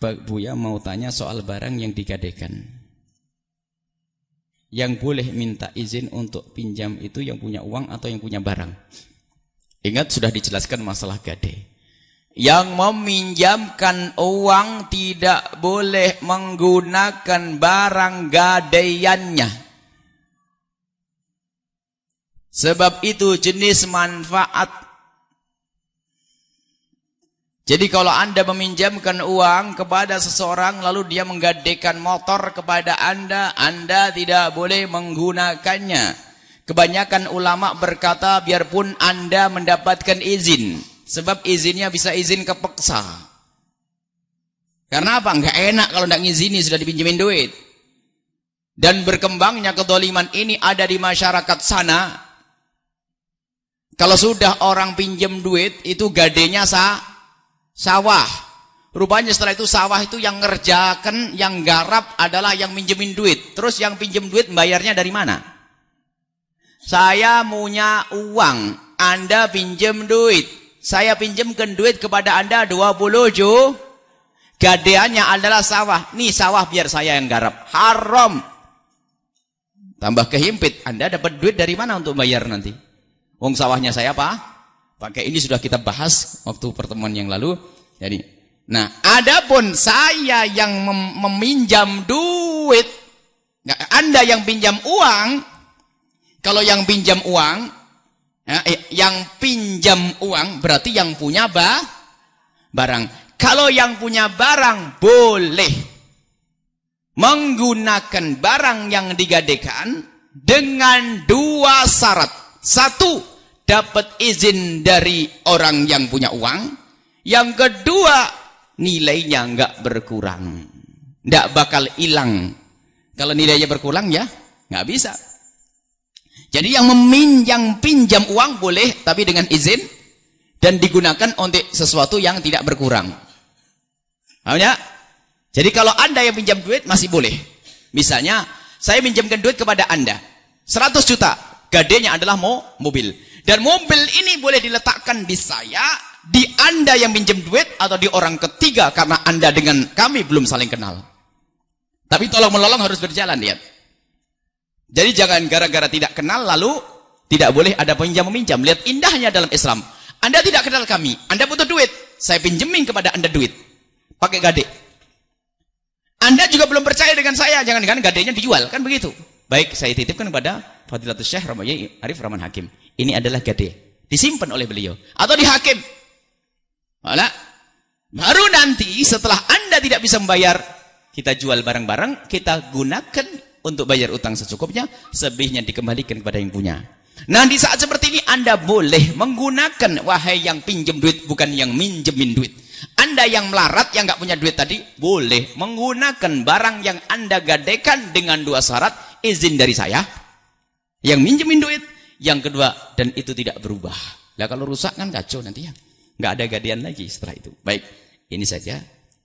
Buya mau tanya soal barang yang digadekan. Yang boleh minta izin untuk pinjam itu yang punya uang atau yang punya barang. Ingat sudah dijelaskan masalah gade. Yang meminjamkan uang tidak boleh menggunakan barang gadaiannya. Sebab itu jenis manfaat. Jadi kalau anda meminjamkan uang kepada seseorang lalu dia menggadaikan motor kepada anda, anda tidak boleh menggunakannya. Kebanyakan ulama berkata biarpun anda mendapatkan izin. Sebab izinnya bisa izin kepeksa. Karena apa? Enggak enak kalau tidak ngizini sudah dipinjemin duit. Dan berkembangnya kedoliman ini ada di masyarakat sana. Kalau sudah orang pinjam duit, itu gadenya sa sawah. Rupanya setelah itu sawah itu yang ngerjakan, yang garap adalah yang minjemin duit. Terus yang pinjem duit bayarnya dari mana? Saya punya uang, Anda pinjem duit. Saya pinjamkan duit kepada anda 20 ju. Gadeannya adalah sawah. Nih sawah biar saya yang garap. Haram. Tambah kehimpit. Anda dapat duit dari mana untuk bayar nanti? Wong sawahnya saya apa pakai ini sudah kita bahas waktu pertemuan yang lalu jadi nah adapun saya yang mem meminjam duit anda yang pinjam uang kalau yang pinjam uang Ya, eh, yang pinjam uang berarti yang punya ba barang. Kalau yang punya barang boleh menggunakan barang yang digadekan dengan dua syarat. Satu, dapat izin dari orang yang punya uang. Yang kedua, nilainya enggak berkurang. Enggak bakal hilang. Kalau nilainya berkurang ya, enggak bisa. Jadi yang meminjam pinjam uang boleh tapi dengan izin dan digunakan untuk sesuatu yang tidak berkurang. Paham Jadi kalau Anda yang pinjam duit masih boleh. Misalnya saya pinjamkan duit kepada Anda 100 juta, gadenya adalah mo mobil. Dan mobil ini boleh diletakkan di saya, di Anda yang pinjam duit atau di orang ketiga karena Anda dengan kami belum saling kenal. Tapi tolong menolong harus berjalan lihat. Jadi jangan gara-gara tidak kenal lalu tidak boleh ada pinjam meminjam. Lihat indahnya dalam Islam. Anda tidak kenal kami, Anda butuh duit. Saya pinjemin kepada Anda duit. Pakai gade. Anda juga belum percaya dengan saya, jangan-jangan gadenya dijual, kan begitu. Baik, saya titipkan kepada Fadilatul Syekh Ramayyi Arif Rahman Hakim. Ini adalah gade. Disimpan oleh beliau. Atau di hakim. Malah, baru nanti setelah Anda tidak bisa membayar, kita jual barang-barang, kita gunakan untuk bayar utang secukupnya, sebihnya dikembalikan kepada yang punya. Nah di saat seperti ini Anda boleh menggunakan wahai yang pinjam duit bukan yang minjemin duit. Anda yang melarat yang nggak punya duit tadi boleh menggunakan barang yang Anda gadekan dengan dua syarat izin dari saya yang minjemin duit yang kedua dan itu tidak berubah. Lah kalau rusak kan kacau nanti ya. Nggak ada gadean lagi setelah itu. Baik, ini saja